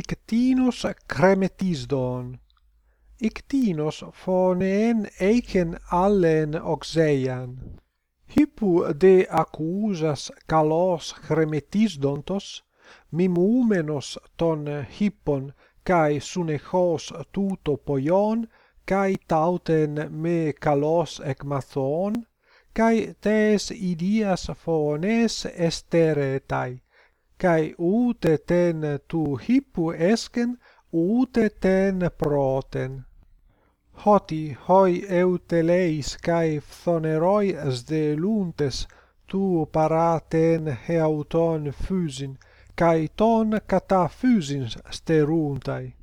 ictinos cremetisdon. Ictinos phonen eiken allen oxeian. Hippu de accusas kalos cremetisdontos, mimumenos ton hippon, cae sunechos tuto poion, cae tauten me kalos ekmathon, cae tes idias phones esteretai kai ute ten tu hippu esken ute ten proten. Hoti hoi euteleis kai de luntes tu paraten heauton physin kai ton kata physin steruntai.